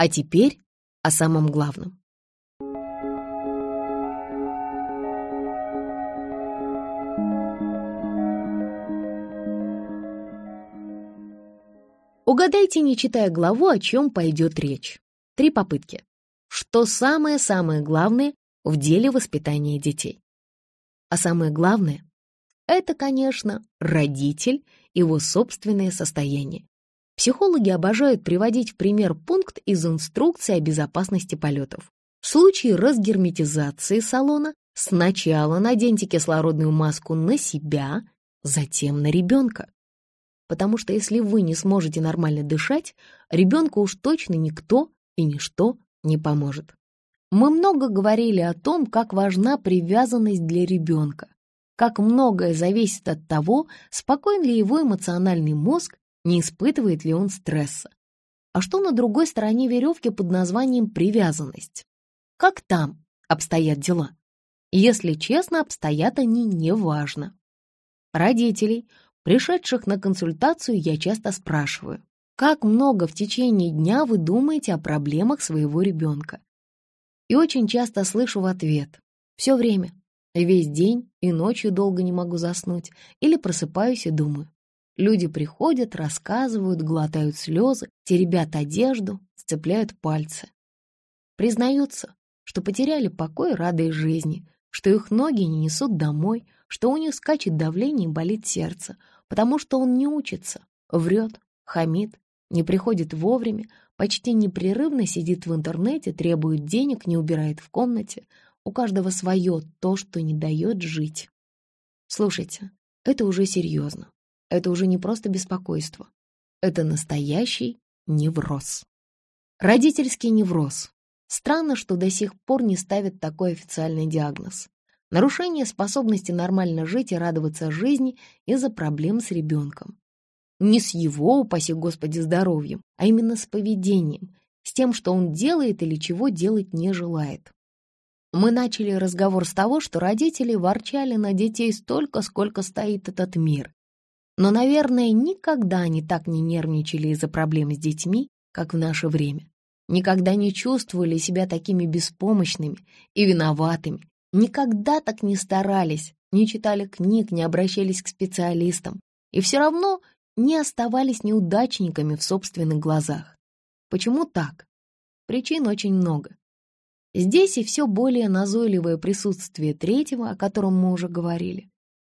А теперь о самом главном. Угадайте, не читая главу, о чем пойдет речь. Три попытки. Что самое-самое главное в деле воспитания детей? А самое главное — это, конечно, родитель, его собственное состояние. Психологи обожают приводить в пример пункт из инструкции о безопасности полетов. В случае разгерметизации салона сначала наденьте кислородную маску на себя, затем на ребенка потому что если вы не сможете нормально дышать, ребенку уж точно никто и ничто не поможет. Мы много говорили о том, как важна привязанность для ребенка, как многое зависит от того, спокоен ли его эмоциональный мозг, не испытывает ли он стресса. А что на другой стороне веревки под названием привязанность? Как там обстоят дела? Если честно, обстоят они неважно. Родителей Пришедших на консультацию я часто спрашиваю, как много в течение дня вы думаете о проблемах своего ребенка? И очень часто слышу в ответ «все время, весь день и ночью долго не могу заснуть» или просыпаюсь и думаю. Люди приходят, рассказывают, глотают слезы, теребят одежду, сцепляют пальцы. Признаются, что потеряли покой и радость жизни, что их ноги не несут домой, что у них скачет давление и болит сердце, потому что он не учится, врет, хамит, не приходит вовремя, почти непрерывно сидит в интернете, требует денег, не убирает в комнате. У каждого свое то, что не дает жить. Слушайте, это уже серьезно. Это уже не просто беспокойство. Это настоящий невроз. Родительский невроз. Странно, что до сих пор не ставят такой официальный диагноз. Нарушение способности нормально жить и радоваться жизни из-за проблем с ребенком. Не с его, упаси Господи, здоровьем, а именно с поведением, с тем, что он делает или чего делать не желает. Мы начали разговор с того, что родители ворчали на детей столько, сколько стоит этот мир. Но, наверное, никогда они так не нервничали из-за проблем с детьми, как в наше время. Никогда не чувствовали себя такими беспомощными и виноватыми, никогда так не старались, не читали книг, не обращались к специалистам и все равно не оставались неудачниками в собственных глазах. Почему так? Причин очень много. Здесь и все более назойливое присутствие третьего, о котором мы уже говорили,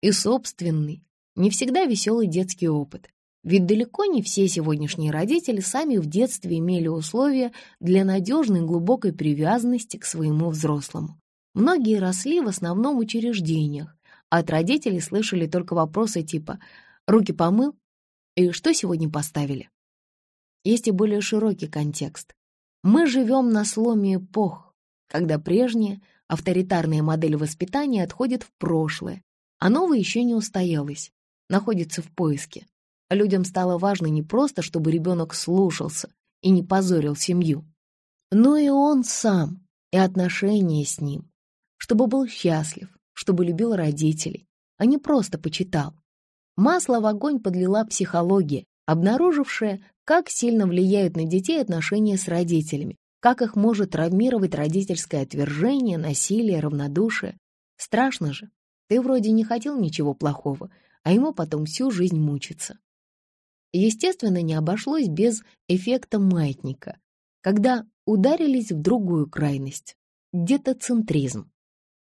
и собственный, не всегда веселый детский опыт. Ведь далеко не все сегодняшние родители сами в детстве имели условия для надежной глубокой привязанности к своему взрослому. Многие росли в основном в учреждениях, а от родителей слышали только вопросы типа «руки помыл?» и «что сегодня поставили?». Есть и более широкий контекст. Мы живем на сломе эпох, когда прежняя авторитарная модель воспитания отходит в прошлое, а новая еще не устоялась, находится в поиске. Людям стало важно не просто, чтобы ребенок слушался и не позорил семью, но и он сам, и отношения с ним, чтобы был счастлив, чтобы любил родителей, а не просто почитал. Масло в огонь подлила психология, обнаружившая, как сильно влияют на детей отношения с родителями, как их может травмировать родительское отвержение, насилие, равнодушие. Страшно же. Ты вроде не хотел ничего плохого, а ему потом всю жизнь мучиться. Естественно, не обошлось без эффекта маятника, когда ударились в другую крайность — детоцентризм.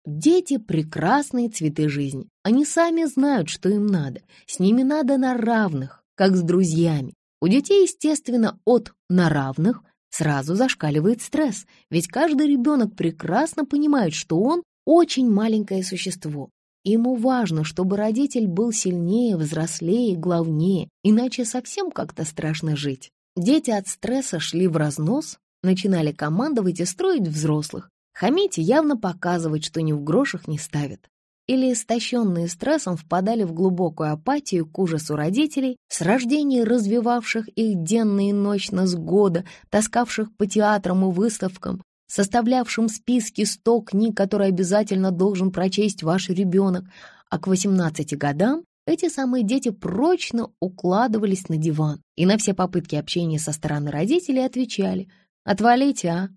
Дети — прекрасные цветы жизни. Они сами знают, что им надо. С ними надо на равных, как с друзьями. У детей, естественно, от «на равных» сразу зашкаливает стресс, ведь каждый ребенок прекрасно понимает, что он очень маленькое существо. Ему важно, чтобы родитель был сильнее, взрослее, главнее, иначе совсем как-то страшно жить. Дети от стресса шли в разнос, начинали командовать и строить взрослых, Хамить явно показывать, что ни в грошах не ставят. Или, истощенные стрессом, впадали в глубокую апатию к ужасу родителей, с рождения развивавших их денно и ночно с года, таскавших по театрам и выставкам, составлявшим списки 100 книг, которые обязательно должен прочесть ваш ребенок, а к 18 годам эти самые дети прочно укладывались на диван и на все попытки общения со стороны родителей отвечали Отвалите, а!»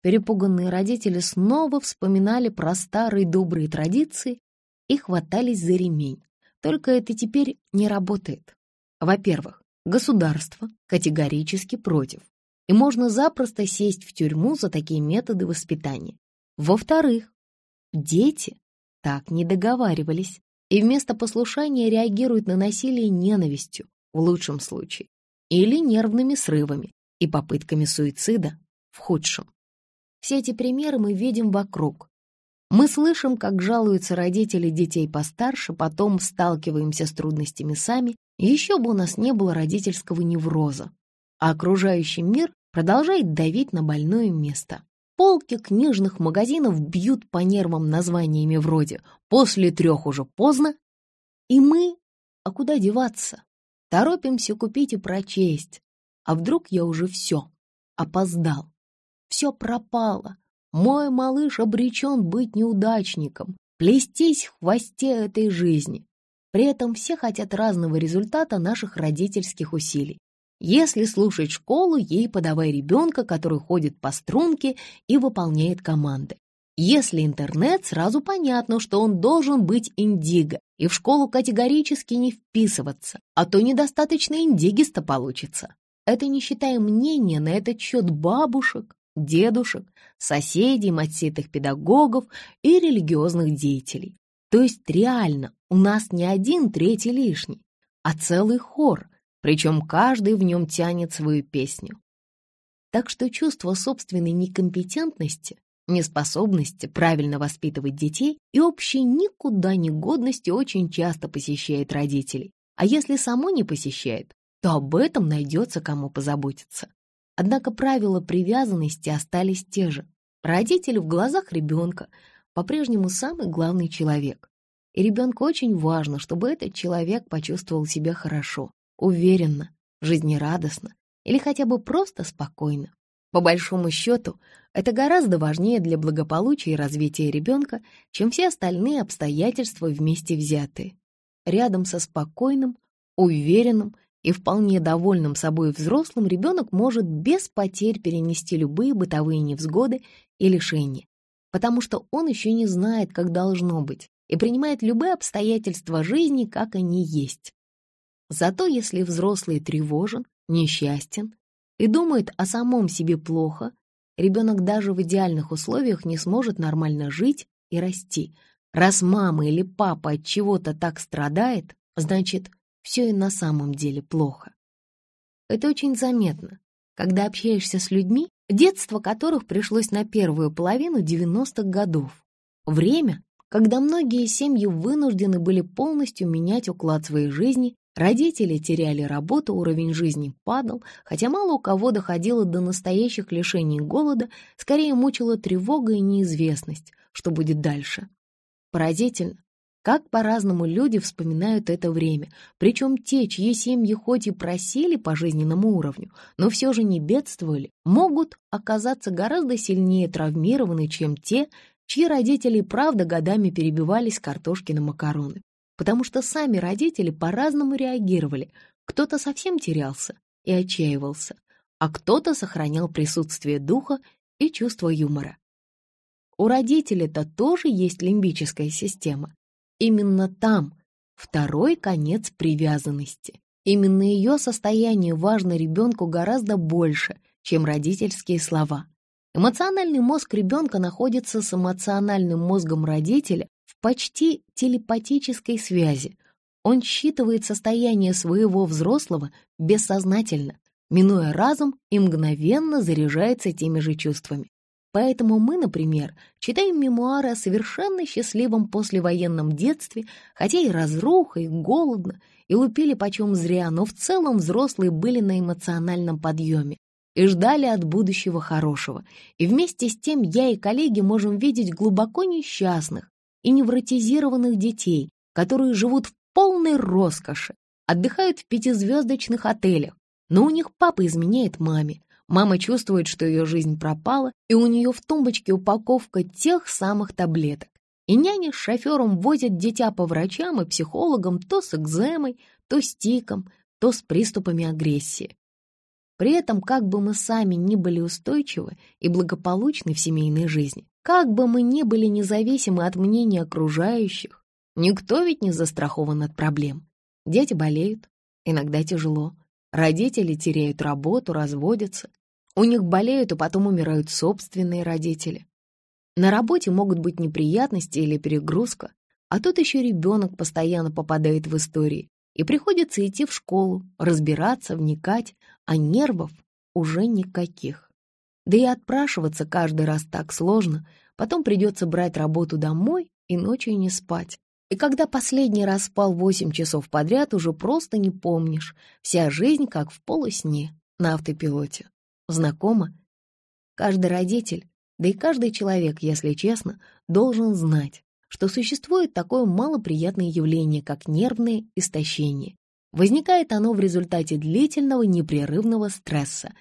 Перепуганные родители снова вспоминали про старые добрые традиции и хватались за ремень. Только это теперь не работает. Во-первых, государство категорически против, и можно запросто сесть в тюрьму за такие методы воспитания. Во-вторых, дети так не договаривались и вместо послушания реагируют на насилие ненавистью, в лучшем случае, или нервными срывами и попытками суицида в худшем. Все эти примеры мы видим вокруг. Мы слышим, как жалуются родители детей постарше, потом сталкиваемся с трудностями сами, еще бы у нас не было родительского невроза. А окружающий мир продолжает давить на больное место. Полки книжных магазинов бьют по нервам названиями вроде «после трех уже поздно», и мы, а куда деваться, торопимся купить и прочесть, а вдруг я уже все, опоздал все пропало. Мой малыш обречен быть неудачником, плестись в хвосте этой жизни. При этом все хотят разного результата наших родительских усилий. Если слушать школу, ей подавай ребенка, который ходит по струнке и выполняет команды. Если интернет, сразу понятно, что он должен быть индиго, и в школу категорически не вписываться, а то недостаточно индигиста получится. Это не считая мнения на этот счет бабушек, дедушек, соседей, мать педагогов и религиозных деятелей. То есть реально у нас не один третий лишний, а целый хор, причем каждый в нем тянет свою песню. Так что чувство собственной некомпетентности, неспособности правильно воспитывать детей и общей никуда не годности очень часто посещает родителей. А если само не посещает, то об этом найдется кому позаботиться. Однако правила привязанности остались те же. Родитель в глазах ребенка по-прежнему самый главный человек. И ребенку очень важно, чтобы этот человек почувствовал себя хорошо, уверенно, жизнерадостно или хотя бы просто спокойно. По большому счету, это гораздо важнее для благополучия и развития ребенка, чем все остальные обстоятельства вместе взятые. Рядом со спокойным, уверенным и вполне довольным собой взрослым ребенок может без потерь перенести любые бытовые невзгоды и лишения, потому что он еще не знает, как должно быть, и принимает любые обстоятельства жизни, как они есть. Зато если взрослый тревожен, несчастен и думает о самом себе плохо, ребенок даже в идеальных условиях не сможет нормально жить и расти. Раз мама или папа от чего-то так страдает, значит, все и на самом деле плохо. Это очень заметно, когда общаешься с людьми, детство которых пришлось на первую половину 90-х годов. Время, когда многие семьи вынуждены были полностью менять уклад своей жизни, родители теряли работу, уровень жизни падал, хотя мало у кого доходило до настоящих лишений голода, скорее мучила тревога и неизвестность, что будет дальше. Поразительно, как по-разному люди вспоминают это время, причем те, чьи семьи хоть и просели по жизненному уровню, но все же не бедствовали, могут оказаться гораздо сильнее травмированы, чем те, чьи родители правда годами перебивались картошки на макароны. Потому что сами родители по-разному реагировали. Кто-то совсем терялся и отчаивался, а кто-то сохранял присутствие духа и чувство юмора. У родителей-то тоже есть лимбическая система, Именно там второй конец привязанности. Именно ее состояние важно ребенку гораздо больше, чем родительские слова. Эмоциональный мозг ребенка находится с эмоциональным мозгом родителя в почти телепатической связи. Он считывает состояние своего взрослого бессознательно, минуя разум и мгновенно заряжается теми же чувствами. Поэтому мы, например, читаем мемуары о совершенно счастливом послевоенном детстве, хотя и разруха, и голодно, и лупили почем зря, но в целом взрослые были на эмоциональном подъеме и ждали от будущего хорошего. И вместе с тем я и коллеги можем видеть глубоко несчастных и невротизированных детей, которые живут в полной роскоши, отдыхают в пятизвездочных отелях, но у них папа изменяет маме, Мама чувствует, что ее жизнь пропала, и у нее в тумбочке упаковка тех самых таблеток. И няня с шофером возят дитя по врачам и психологам то с экземой, то с тиком, то с приступами агрессии. При этом, как бы мы сами ни были устойчивы и благополучны в семейной жизни, как бы мы ни были независимы от мнения окружающих, никто ведь не застрахован от проблем. Дети болеют, иногда тяжело. Родители теряют работу, разводятся. У них болеют, а потом умирают собственные родители. На работе могут быть неприятности или перегрузка, а тут еще ребенок постоянно попадает в истории, и приходится идти в школу, разбираться, вникать, а нервов уже никаких. Да и отпрашиваться каждый раз так сложно, потом придется брать работу домой и ночью не спать. И когда последний раз спал восемь часов подряд, уже просто не помнишь. Вся жизнь как в полусне, на автопилоте. Знакомо? Каждый родитель, да и каждый человек, если честно, должен знать, что существует такое малоприятное явление, как нервное истощение. Возникает оно в результате длительного непрерывного стресса,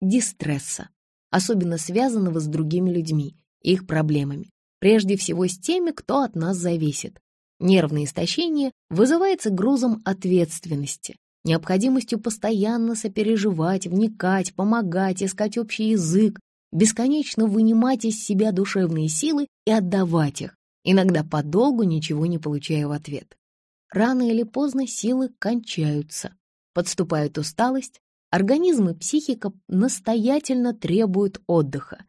дистресса, особенно связанного с другими людьми, их проблемами, прежде всего с теми, кто от нас зависит. Нервное истощение вызывается грузом ответственности, необходимостью постоянно сопереживать, вникать, помогать, искать общий язык, бесконечно вынимать из себя душевные силы и отдавать их, иногда подолгу ничего не получая в ответ. Рано или поздно силы кончаются, подступает усталость, организм и психика настоятельно требуют отдыха.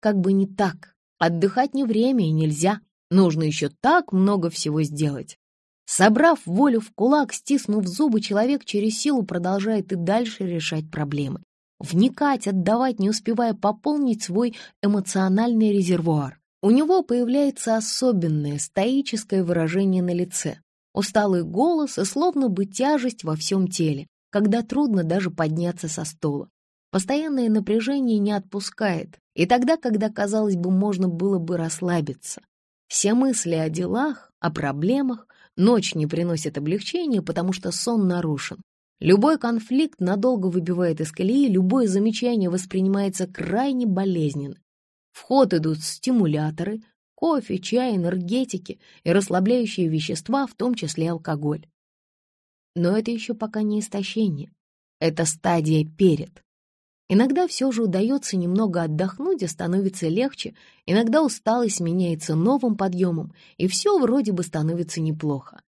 Как бы не так, отдыхать не время и нельзя, нужно еще так много всего сделать. Собрав волю в кулак, стиснув зубы, человек через силу продолжает и дальше решать проблемы. Вникать, отдавать, не успевая пополнить свой эмоциональный резервуар. У него появляется особенное стоическое выражение на лице, усталый голос и словно бы тяжесть во всем теле, когда трудно даже подняться со стола. Постоянное напряжение не отпускает, и тогда, когда, казалось бы, можно было бы расслабиться. Все мысли о делах, о проблемах, ночь не приносит облегчения, потому что сон нарушен. Любой конфликт надолго выбивает из колеи, любое замечание воспринимается крайне болезненно. В ход идут стимуляторы, кофе, чай, энергетики и расслабляющие вещества, в том числе алкоголь. Но это еще пока не истощение. Это стадия перед. Иногда все же удается немного отдохнуть и становится легче, иногда усталость меняется новым подъемом, и все вроде бы становится неплохо.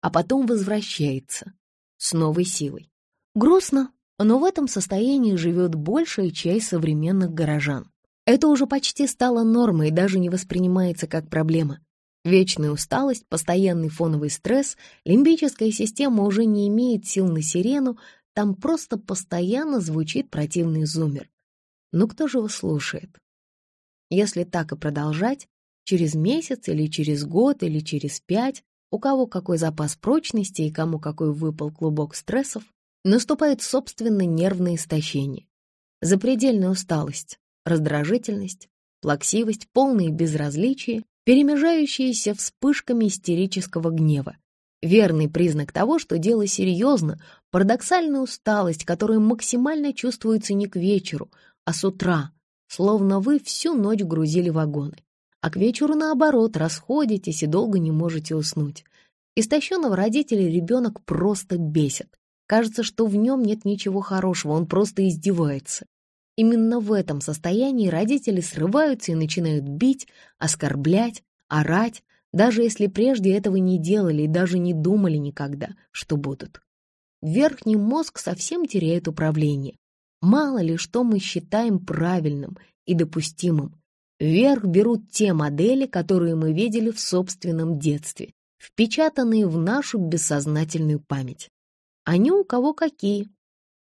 А потом возвращается с новой силой. Грустно, но в этом состоянии живет большая часть современных горожан. Это уже почти стало нормой и даже не воспринимается как проблема. Вечная усталость, постоянный фоновый стресс, лимбическая система уже не имеет сил на сирену, там просто постоянно звучит противный зумер. Ну кто же его слушает? Если так и продолжать, через месяц или через год или через пять, у кого какой запас прочности и кому какой выпал клубок стрессов, наступает собственно нервное истощение. Запредельная усталость, раздражительность, плаксивость, полное безразличие, перемежающиеся вспышками истерического гнева. Верный признак того, что дело серьезно, парадоксальная усталость, которая максимально чувствуется не к вечеру, а с утра, словно вы всю ночь грузили вагоны. А к вечеру, наоборот, расходитесь и долго не можете уснуть. Истощенного родителя ребенок просто бесит. Кажется, что в нем нет ничего хорошего, он просто издевается. Именно в этом состоянии родители срываются и начинают бить, оскорблять, орать, даже если прежде этого не делали и даже не думали никогда, что будут. Верхний мозг совсем теряет управление. Мало ли, что мы считаем правильным и допустимым. Вверх берут те модели, которые мы видели в собственном детстве, впечатанные в нашу бессознательную память. Они у кого какие,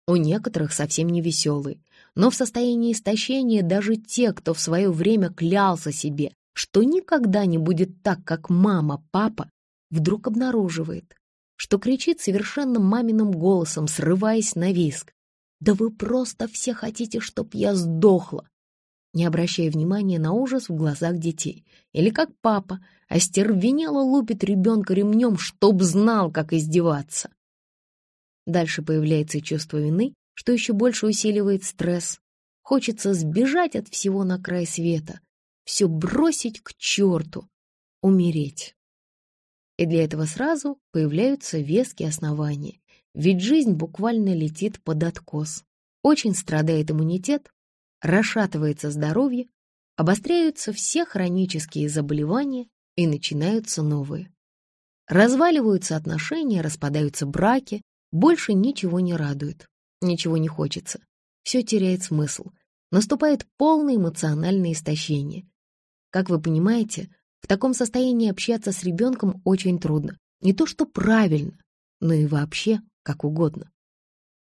у некоторых совсем не веселые, но в состоянии истощения даже те, кто в свое время клялся себе, что никогда не будет так, как мама, папа, вдруг обнаруживает, что кричит совершенно маминым голосом, срываясь на виск. «Да вы просто все хотите, чтоб я сдохла!» не обращая внимания на ужас в глазах детей. Или как папа остервенело лупит ребенка ремнем, чтоб знал, как издеваться. Дальше появляется чувство вины, что еще больше усиливает стресс. Хочется сбежать от всего на край света, все бросить к черту, умереть. И для этого сразу появляются веские основания, ведь жизнь буквально летит под откос. очень страдает иммунитет, расшатывается здоровье, обостряются все хронические заболевания и начинаются новые. Разваливаются отношения, распадаются браки, больше ничего не радует, ничего не хочется. Все теряет смысл. Наступает полное эмоциональное истощение. Как вы понимаете, в таком состоянии общаться с ребенком очень трудно. Не то что правильно, но и вообще как угодно.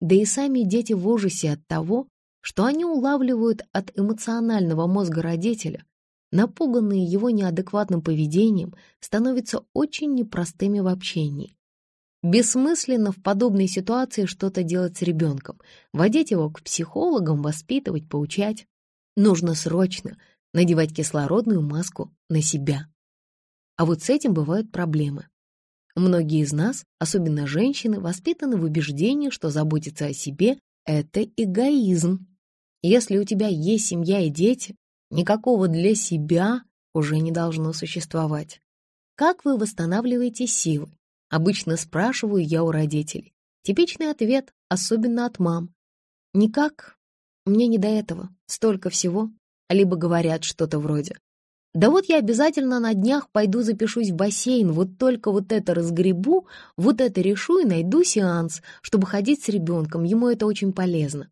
Да и сами дети в ужасе от того, что они улавливают от эмоционального мозга родителя, напуганные его неадекватным поведением, становятся очень непростыми в общении. Бессмысленно в подобной ситуации что-то делать с ребенком, водить его к психологам, воспитывать, поучать. Нужно срочно надевать кислородную маску на себя. А вот с этим бывают проблемы. Многие из нас, особенно женщины, воспитаны в убеждении, что заботиться о себе — это эгоизм. Если у тебя есть семья и дети, никакого для себя уже не должно существовать. Как вы восстанавливаете силы? Обычно спрашиваю я у родителей. Типичный ответ, особенно от мам. Никак. Мне не до этого. Столько всего. Либо говорят что-то вроде. Да вот я обязательно на днях пойду запишусь в бассейн, вот только вот это разгребу, вот это решу и найду сеанс, чтобы ходить с ребенком, ему это очень полезно.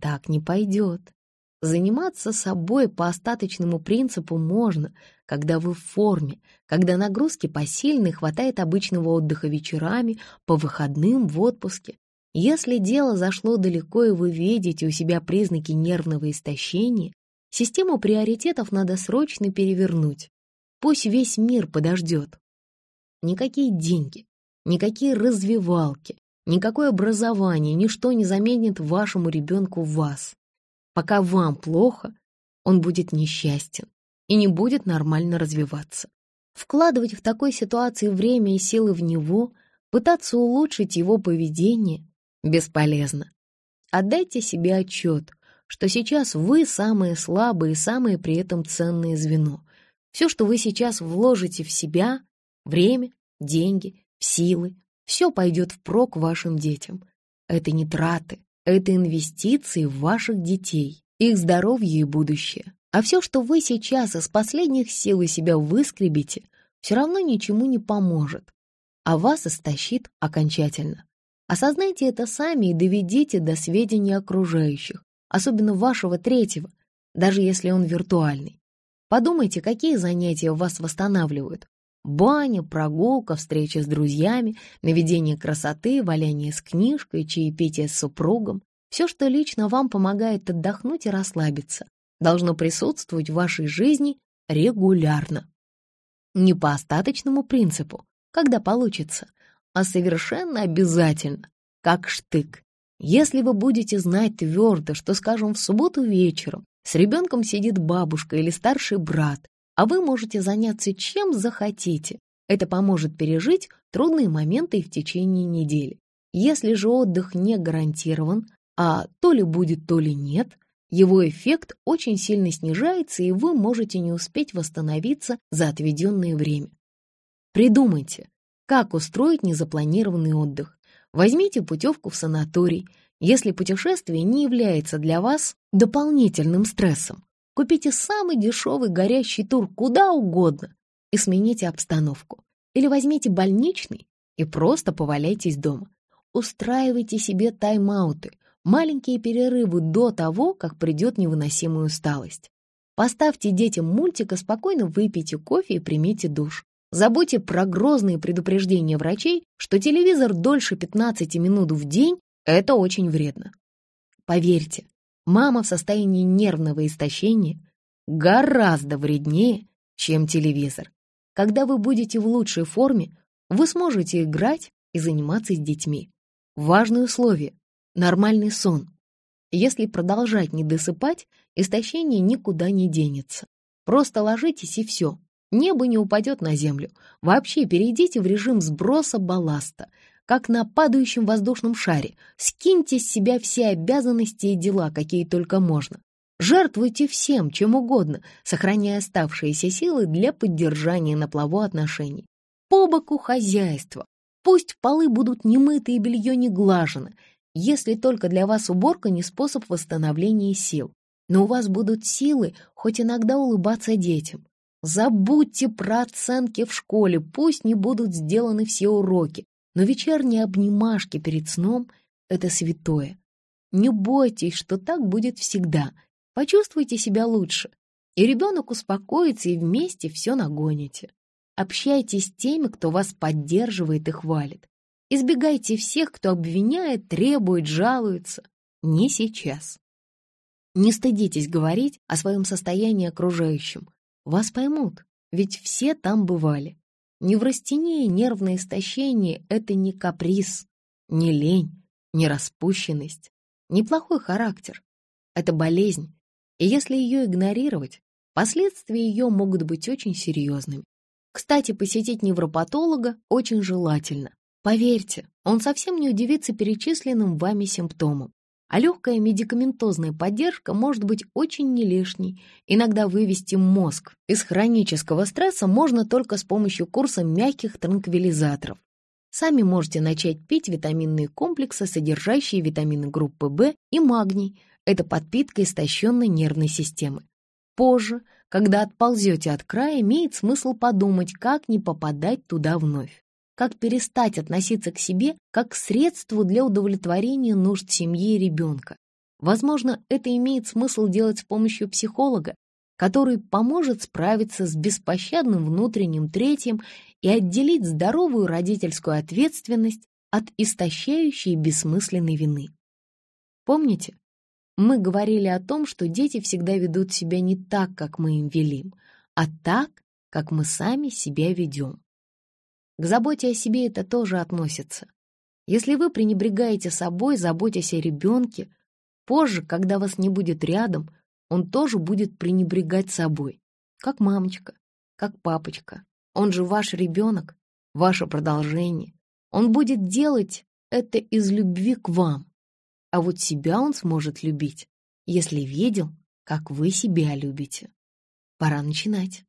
Так не пойдет. Заниматься собой по остаточному принципу можно, когда вы в форме, когда нагрузки посильны, хватает обычного отдыха вечерами, по выходным, в отпуске. Если дело зашло далеко и вы видите у себя признаки нервного истощения, систему приоритетов надо срочно перевернуть. Пусть весь мир подождет. Никакие деньги, никакие развивалки, Никакое образование, ничто не заменит вашему ребенку вас. Пока вам плохо, он будет несчастен и не будет нормально развиваться. Вкладывать в такой ситуации время и силы в него, пытаться улучшить его поведение бесполезно. Отдайте себе отчет, что сейчас вы самое слабое и самое при этом ценное звено. Все, что вы сейчас вложите в себя, время, деньги, силы, все пойдет впрок вашим детям. Это не траты, это инвестиции в ваших детей, их здоровье и будущее. А все, что вы сейчас из последних сил из себя выскребете, все равно ничему не поможет, а вас истощит окончательно. Осознайте это сами и доведите до сведения окружающих, особенно вашего третьего, даже если он виртуальный. Подумайте, какие занятия вас восстанавливают, Баня, прогулка, встреча с друзьями, наведение красоты, валяние с книжкой, чаепитие с супругом. Все, что лично вам помогает отдохнуть и расслабиться, должно присутствовать в вашей жизни регулярно. Не по остаточному принципу, когда получится, а совершенно обязательно, как штык. Если вы будете знать твердо, что, скажем, в субботу вечером с ребенком сидит бабушка или старший брат, а вы можете заняться чем захотите. Это поможет пережить трудные моменты в течение недели. Если же отдых не гарантирован, а то ли будет, то ли нет, его эффект очень сильно снижается, и вы можете не успеть восстановиться за отведенное время. Придумайте, как устроить незапланированный отдых. Возьмите путевку в санаторий, если путешествие не является для вас дополнительным стрессом. Купите самый дешевый горящий тур куда угодно и смените обстановку. Или возьмите больничный и просто поваляйтесь дома. Устраивайте себе тайм-ауты, маленькие перерывы до того, как придет невыносимая усталость. Поставьте детям мультик и спокойно выпейте кофе и примите душ. Забудьте про грозные предупреждения врачей, что телевизор дольше 15 минут в день – это очень вредно. Поверьте, мама в состоянии нервного истощения гораздо вреднее, чем телевизор. Когда вы будете в лучшей форме, вы сможете играть и заниматься с детьми. Важное условие – нормальный сон. Если продолжать не досыпать, истощение никуда не денется. Просто ложитесь и все. Небо не упадет на землю. Вообще перейдите в режим сброса балласта – как на падающем воздушном шаре. Скиньте с себя все обязанности и дела, какие только можно. Жертвуйте всем, чем угодно, сохраняя оставшиеся силы для поддержания на плаву отношений. По боку хозяйства. Пусть полы будут не мыты и белье не глажено. если только для вас уборка не способ восстановления сил. Но у вас будут силы хоть иногда улыбаться детям. Забудьте про оценки в школе, пусть не будут сделаны все уроки, но вечерние обнимашки перед сном — это святое. Не бойтесь, что так будет всегда. Почувствуйте себя лучше. И ребенок успокоится, и вместе все нагоните. Общайтесь с теми, кто вас поддерживает и хвалит. Избегайте всех, кто обвиняет, требует, жалуется. Не сейчас. Не стыдитесь говорить о своем состоянии окружающим. Вас поймут, ведь все там бывали. Неврастения, нервное истощение — это не каприз, не лень, не распущенность, неплохой характер. Это болезнь, и если ее игнорировать, последствия ее могут быть очень серьезными. Кстати, посетить невропатолога очень желательно. Поверьте, он совсем не удивится перечисленным вами симптомам. А легкая медикаментозная поддержка может быть очень не лишней. Иногда вывести мозг из хронического стресса можно только с помощью курса мягких транквилизаторов. Сами можете начать пить витаминные комплексы, содержащие витамины группы В и магний. Это подпитка истощенной нервной системы. Позже, когда отползете от края, имеет смысл подумать, как не попадать туда вновь. Как перестать относиться к себе как к средству для удовлетворения нужд семьи и ребенка. Возможно, это имеет смысл делать с помощью психолога, который поможет справиться с беспощадным внутренним третьим и отделить здоровую родительскую ответственность от истощающей бессмысленной вины. Помните, мы говорили о том, что дети всегда ведут себя не так, как мы им велим, а так, как мы сами себя ведем. К заботе о себе это тоже относится. Если вы пренебрегаете собой, заботясь о ребенке, позже, когда вас не будет рядом, он тоже будет пренебрегать собой, как мамочка, как папочка. Он же ваш ребенок, ваше продолжение. Он будет делать это из любви к вам. А вот себя он сможет любить, если видел, как вы себя любите. Пора начинать.